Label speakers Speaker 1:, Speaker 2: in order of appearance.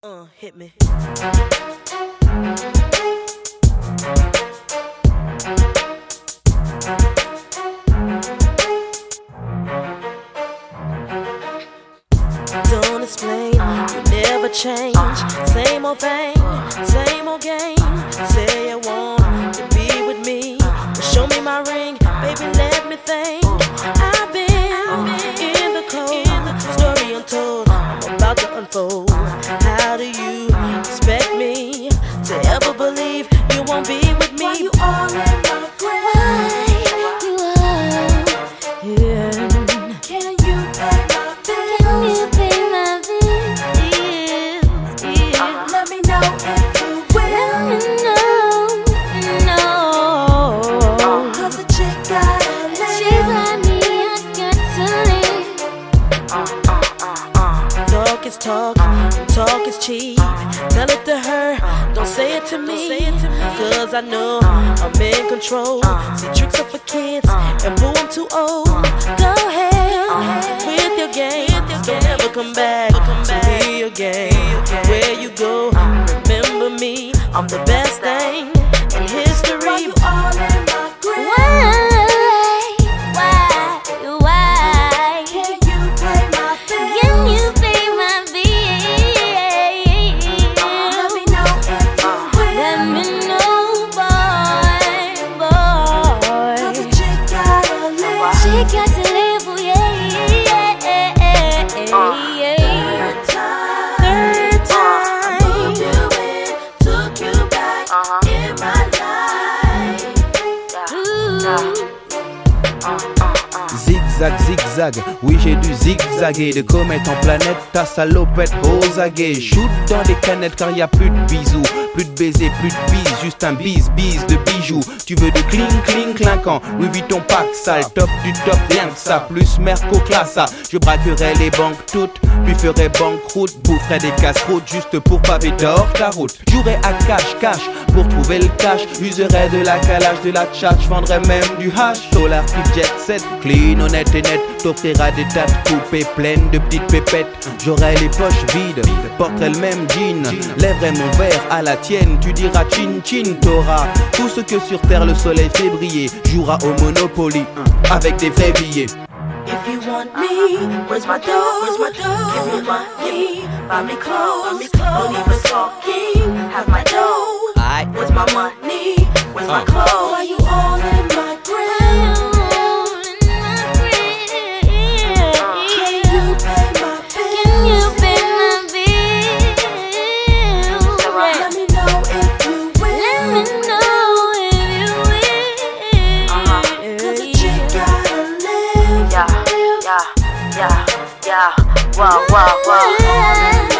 Speaker 1: Uh, hit me. Don't explain, you never change. Same old thing, same old game. Say you want to be with me. Show me my ring, baby, let me think. I've been in the cold, story untold. I'm about to unfold. Believe you won't be with me?
Speaker 2: Why you all in my grave?
Speaker 1: Yeah.
Speaker 2: Can you pay my bills? Uh-huh, Let me know if you will. Uh, Cause the chick got a uh, uh,
Speaker 1: Talk is talk, talk is cheap. Tell it to her, say it to me. Cause I know uh. I'm in control. Uh. See, tricks are for kids, uh. and boo, I'm too old. Go ahead with your game. Don't ever come back to me again. Where you go, remember me. I'm the best thing
Speaker 3: Zigzag, zigzag, oui j'ai dû zigzaguer De comète en planète, ta salopette aux aguets Shoot dans les canettes car y a plus de bisous. Plus de baisers, plus de bises, juste un bis bis de bijoux. Tu veux de cling cling clinquant, Louis Vuitton pack sale. Top du top, rien que ça, plus Merco classa Je braquerai les banques toutes, puis ferai banqueroute. Boufferai des casse-routes juste pour paver d'or ta route. Jouerai à cash cash pour trouver le cash. Userai de la calage, de la tchatch, vendrai même du hash. Dollar qui jet set, clean, honnête et net. T'offrira des tas de coupées pleines de petites pépettes. J'aurai les poches vides, porterai le même jean. Lèverai mon verre à la tienne, tu diras chin chin. T'auras tout ce que sur terre le soleil fait briller. Jouera au Monopoly avec des vrais billets
Speaker 4: Yeah, yeah. Wow, wow, wow.